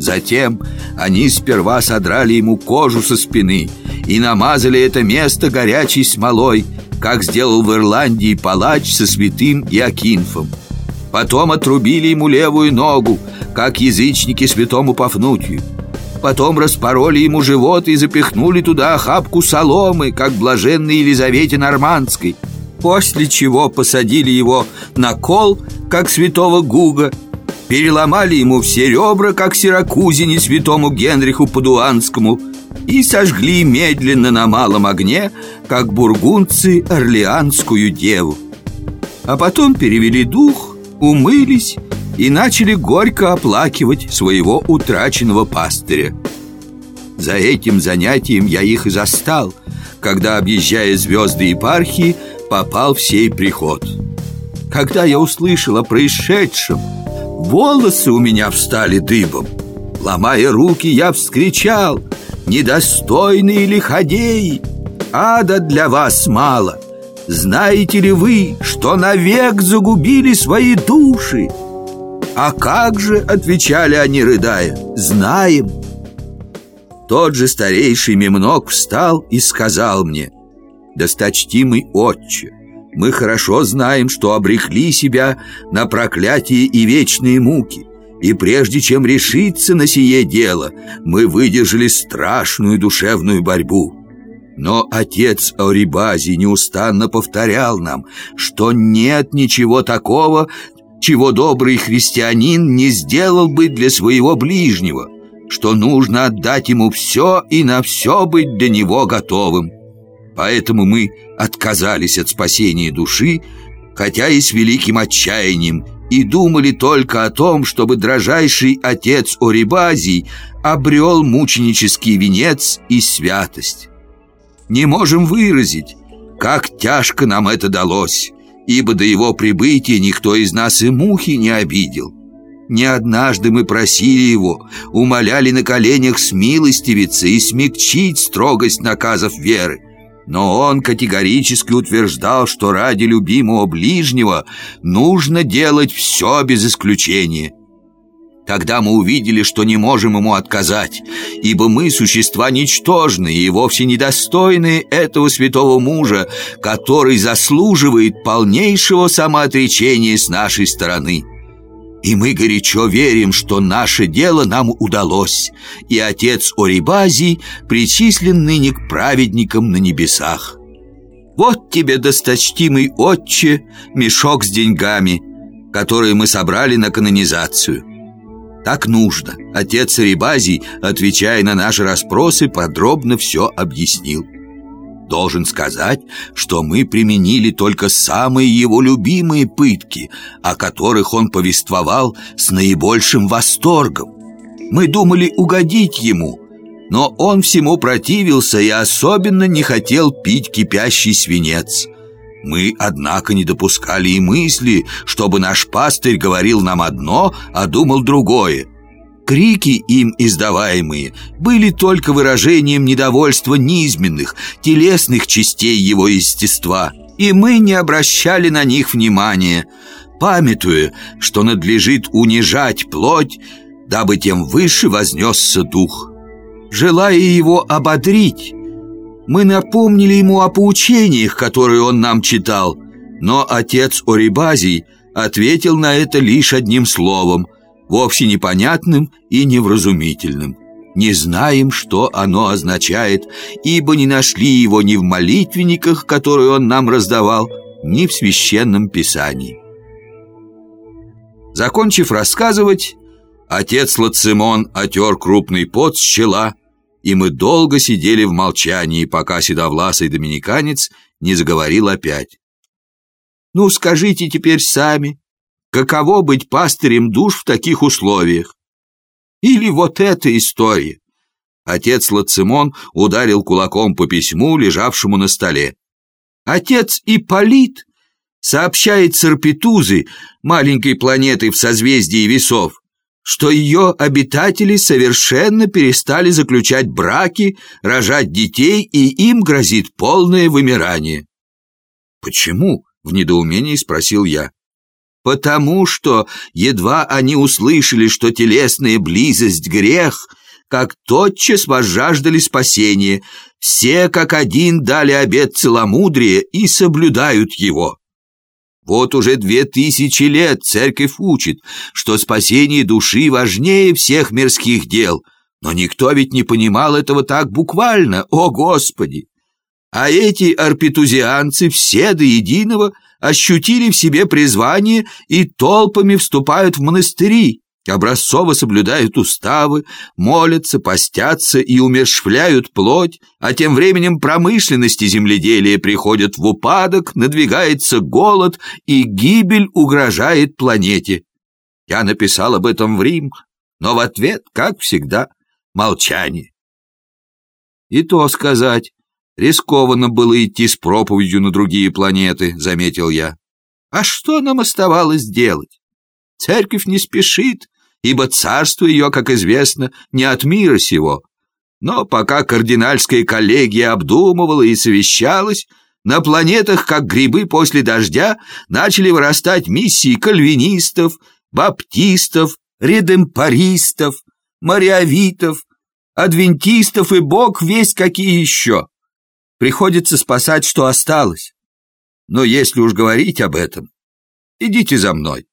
Затем они сперва содрали ему кожу со спины и намазали это место горячей смолой, как сделал в Ирландии палач со святым Иокинфом. Потом отрубили ему левую ногу, как язычники святому Пафнутию. Потом распороли ему живот и запихнули туда охапку соломы, как блаженной Елизавете Нормандской. После чего посадили его на кол, как святого Гуга, переломали ему все ребра, как Сиракузине святому Генриху Падуанскому, и сожгли медленно на малом огне, как бургунцы Орлеанскую деву. А потом перевели дух, умылись и начали горько оплакивать своего утраченного пастыря. За этим занятием я их и застал, когда, объезжая звезды епархии, попал в сей приход. Когда я услышал о происшедшем, волосы у меня встали дыбом. Ломая руки, я вскричал «Недостойные лиходеи! Ада для вас мало! Знаете ли вы, что навек загубили свои души?» «А как же?» — отвечали они, рыдая «Знаем!» Тот же старейший Мемнок встал и сказал мне «Досточтимый отче, мы хорошо знаем, что обрекли себя на проклятие и вечные муки, и прежде чем решиться на сие дело, мы выдержали страшную душевную борьбу». Но отец Аурибази неустанно повторял нам, что нет ничего такого, чего добрый христианин не сделал бы для своего ближнего, что нужно отдать ему все и на все быть для него готовым. Поэтому мы отказались от спасения души, хотя и с великим отчаянием, и думали только о том, чтобы дрожайший отец Орибазий обрел мученический венец и святость. Не можем выразить, как тяжко нам это далось, ибо до его прибытия никто из нас и мухи не обидел. Не однажды мы просили его, умоляли на коленях смилостивиться и смягчить строгость наказов веры. Но он категорически утверждал, что ради любимого ближнего нужно делать все без исключения – когда мы увидели, что не можем ему отказать, ибо мы существа ничтожные и вовсе недостойные этого святого мужа, который заслуживает полнейшего самоотречения с нашей стороны. И мы горячо верим, что наше дело нам удалось, и отец Орибазий причислен ныне к праведникам на небесах. Вот тебе, досточтимый отче, мешок с деньгами, которые мы собрали на канонизацию. Так нужно. Отец Рибазий, отвечая на наши расспросы, подробно все объяснил. Должен сказать, что мы применили только самые его любимые пытки, о которых он повествовал с наибольшим восторгом. Мы думали угодить ему, но он всему противился и особенно не хотел пить кипящий свинец – мы, однако, не допускали и мысли, чтобы наш пастырь говорил нам одно, а думал другое. Крики им издаваемые были только выражением недовольства низменных, телесных частей его естества, и мы не обращали на них внимания, памятуя, что надлежит унижать плоть, дабы тем выше вознесся дух. Желая его ободрить, мы напомнили ему о поучениях, которые он нам читал, но отец Орибазий ответил на это лишь одним словом, вовсе непонятным и невразумительным. Не знаем, что оно означает, ибо не нашли его ни в молитвенниках, которые он нам раздавал, ни в священном писании. Закончив рассказывать, отец Лацимон отер крупный пот с чела и мы долго сидели в молчании, пока седовласый доминиканец не заговорил опять. «Ну, скажите теперь сами, каково быть пастырем душ в таких условиях? Или вот эта история?» Отец Лацимон ударил кулаком по письму, лежавшему на столе. «Отец Ипполит сообщает Сарпетузы, маленькой планеты в созвездии весов, что ее обитатели совершенно перестали заключать браки, рожать детей, и им грозит полное вымирание. «Почему?» — в недоумении спросил я. Потому что, едва они услышали, что телесная близость — грех, как тотчас возжаждали спасения, все как один дали обет целомудрия и соблюдают его. Вот уже две тысячи лет церковь учит, что спасение души важнее всех мирских дел, но никто ведь не понимал этого так буквально, о Господи! А эти арпетузианцы все до единого ощутили в себе призвание и толпами вступают в монастыри, образцово соблюдают уставы, молятся, постятся и умершвляют плоть, а тем временем промышленности земледелия приходят в упадок, надвигается голод и гибель угрожает планете. Я написал об этом в Рим, но в ответ, как всегда, молчание. И то сказать, Рискованно было идти с проповедью на другие планеты, заметил я. А что нам оставалось делать? Церковь не спешит, ибо царство ее, как известно, не от мира сего. Но пока кардинальская коллегия обдумывала и совещалась, на планетах, как грибы после дождя, начали вырастать миссии кальвинистов, баптистов, редемпаристов, мариавитов, адвентистов и бог весть какие еще. Приходится спасать, что осталось. Но если уж говорить об этом, идите за мной.